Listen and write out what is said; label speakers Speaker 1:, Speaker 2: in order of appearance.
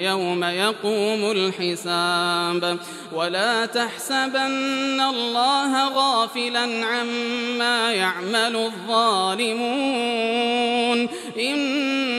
Speaker 1: يوم يقوم الحساب. ولا تحسبن الله غافلا عما يعمل الظالمون.